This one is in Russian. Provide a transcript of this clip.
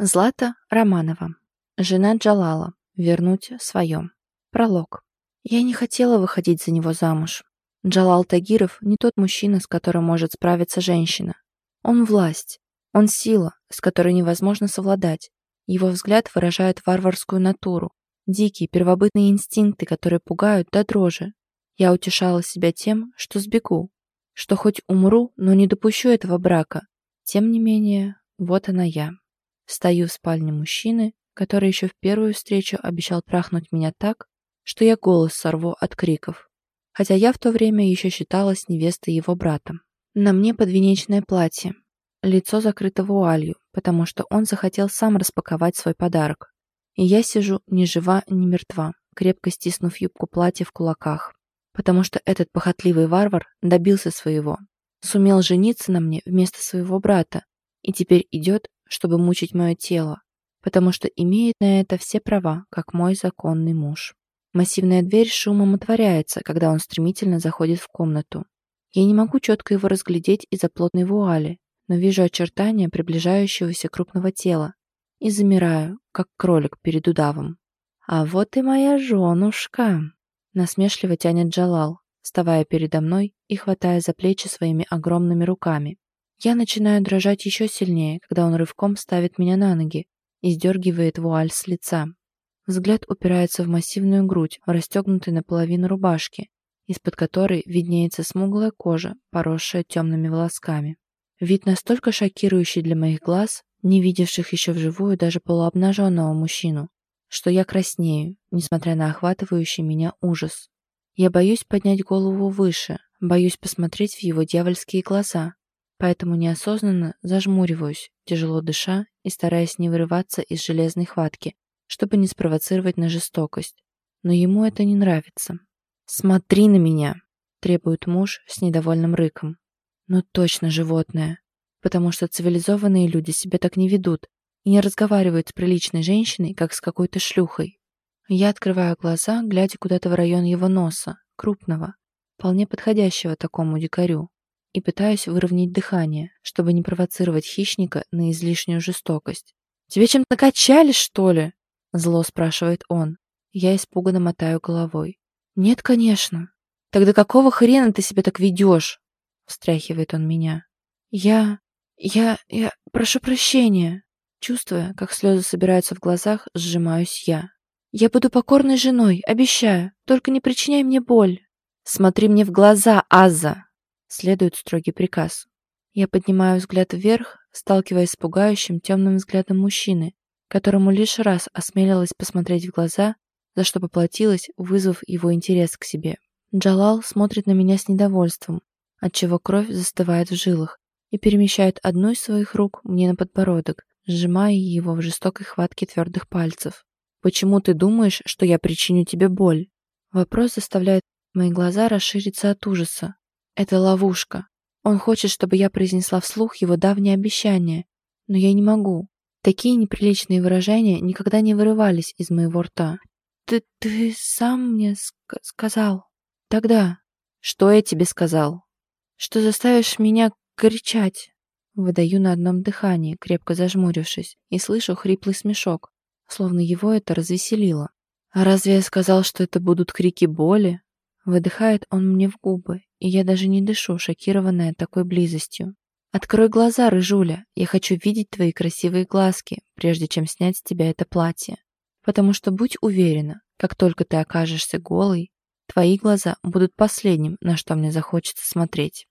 Злата Романова. Жена Джалала. Вернуть своем. Пролог. Я не хотела выходить за него замуж. Джалал Тагиров не тот мужчина, с которым может справиться женщина. Он власть. Он сила, с которой невозможно совладать. Его взгляд выражает варварскую натуру, дикие первобытные инстинкты, которые пугают до дрожи. Я утешала себя тем, что сбегу, что хоть умру, но не допущу этого брака. Тем не менее, вот она я. Стою в спальне мужчины, который еще в первую встречу обещал трахнуть меня так, что я голос сорву от криков. Хотя я в то время еще считалась невестой его брата. На мне подвенечное платье, лицо закрыто вуалью, потому что он захотел сам распаковать свой подарок. И я сижу ни жива, ни мертва, крепко стиснув юбку платья в кулаках, потому что этот похотливый варвар добился своего. Сумел жениться на мне вместо своего брата и теперь идет чтобы мучить мое тело, потому что имеет на это все права, как мой законный муж. Массивная дверь шумом отворяется, когда он стремительно заходит в комнату. Я не могу четко его разглядеть из-за плотной вуали, но вижу очертания приближающегося крупного тела и замираю, как кролик перед удавом. «А вот и моя женушка!» Насмешливо тянет Джалал, вставая передо мной и хватая за плечи своими огромными руками. Я начинаю дрожать еще сильнее, когда он рывком ставит меня на ноги и сдергивает вуаль с лица. Взгляд упирается в массивную грудь, расстегнутой наполовину рубашки, из-под которой виднеется смуглая кожа, поросшая темными волосками. Вид настолько шокирующий для моих глаз, не видевших еще вживую даже полуобнаженного мужчину, что я краснею, несмотря на охватывающий меня ужас. Я боюсь поднять голову выше, боюсь посмотреть в его дьявольские глаза, поэтому неосознанно зажмуриваюсь, тяжело дыша и стараясь не вырываться из железной хватки, чтобы не спровоцировать на жестокость. Но ему это не нравится. «Смотри на меня!» – требует муж с недовольным рыком. «Ну точно животное, потому что цивилизованные люди себя так не ведут и не разговаривают с приличной женщиной, как с какой-то шлюхой. Я открываю глаза, глядя куда-то в район его носа, крупного, вполне подходящего такому дикарю и пытаюсь выровнять дыхание, чтобы не провоцировать хищника на излишнюю жестокость. «Тебе чем-то накачали, что ли?» Зло спрашивает он. Я испуганно мотаю головой. «Нет, конечно». «Тогда какого хрена ты себя так ведешь?» Встряхивает он меня. «Я... я... я... прошу прощения». Чувствуя, как слезы собираются в глазах, сжимаюсь я. «Я буду покорной женой, обещаю. Только не причиняй мне боль». «Смотри мне в глаза, Аза!» Следует строгий приказ. Я поднимаю взгляд вверх, сталкиваясь с пугающим темным взглядом мужчины, которому лишь раз осмелилась посмотреть в глаза, за что поплатилась, вызвав его интерес к себе. Джалал смотрит на меня с недовольством, отчего кровь застывает в жилах, и перемещает одну из своих рук мне на подбородок, сжимая его в жестокой хватке твердых пальцев. «Почему ты думаешь, что я причиню тебе боль?» Вопрос заставляет мои глаза расшириться от ужаса, это ловушка. Он хочет, чтобы я произнесла вслух его давнее обещание, но я не могу. Такие неприличные выражения никогда не вырывались из моего рта. «Ты, ты сам мне ск сказал?» «Тогда». «Что я тебе сказал?» «Что заставишь меня кричать?» Выдаю на одном дыхании, крепко зажмурившись, и слышу хриплый смешок, словно его это развеселило. «А разве я сказал, что это будут крики боли?» Выдыхает он мне в губы, и я даже не дышу, шокированная такой близостью. «Открой глаза, рыжуля, я хочу видеть твои красивые глазки, прежде чем снять с тебя это платье. Потому что будь уверена, как только ты окажешься голой, твои глаза будут последним, на что мне захочется смотреть».